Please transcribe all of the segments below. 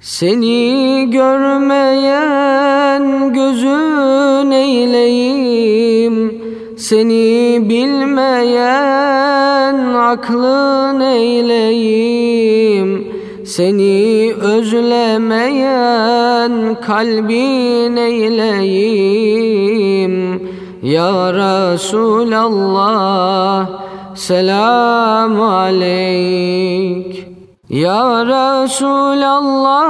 Seni görmeyen gözün eyleyim. Seni bilmeyen aklın eyleyim. Seni özlemeyen kalbin eyleyim. Ya Resulallah Selamu aleyk Ya Resulallah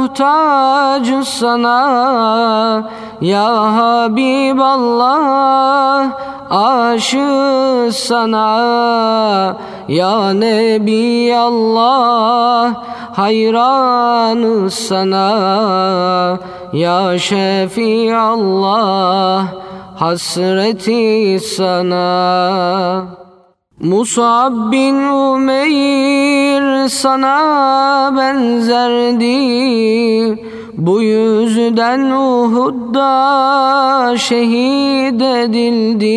muhtaç sana Ya Habiballah aşık sana. Ya Nebi Allah hayranı sana. Ya Şefi Allah hasreti sana Musab bin Umeyr sana benzerdi. Bu yüzden Uhud'da şehit edildi.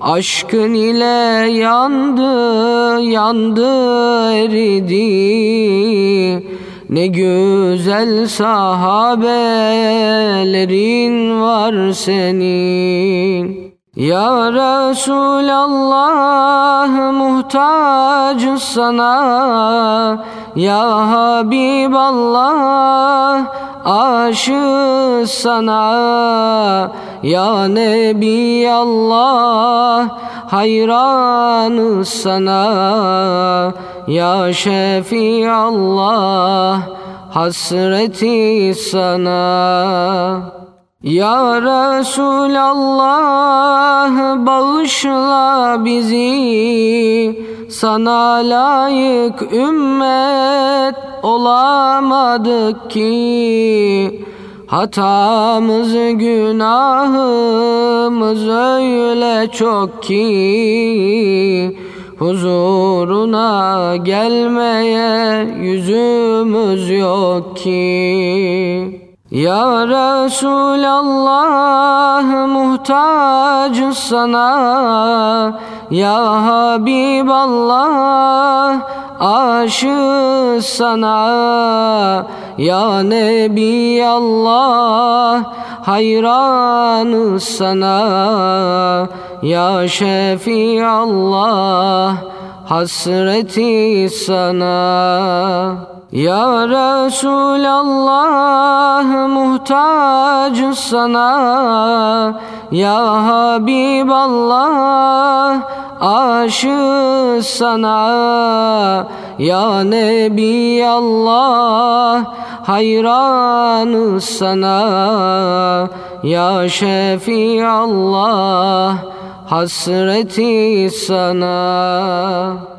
Aşkın ile yandı, yandı eridi. Ne güzel sahabelerin var senin Ya Resulallah muhtaç sana. Ya Habiballah aşık sana. Ya Nebi Allah hayranı sana. Ya Şefi Allah hasreti sana Ya Resulallah bağışla bizi. Sana layık ümmet olamadık ki. Hatamız günahımız öyle çok ki. Huzuruna gelmeye yüzümüz yok ki Ya Resulallah muhtaç sana. Ya Habiballah aşık sana. Ya Nebi Allah hayranı sana. Ya Şefi Allah hasreti sana Ya Resulallah muhtaç sana. Ya Habiballah aşık sana. Ya Nebi Allah hayranı sana. Ya Şefi Allah hasreti sana